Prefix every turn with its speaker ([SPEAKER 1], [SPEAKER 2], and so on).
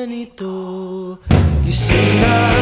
[SPEAKER 1] You ganito. Gising na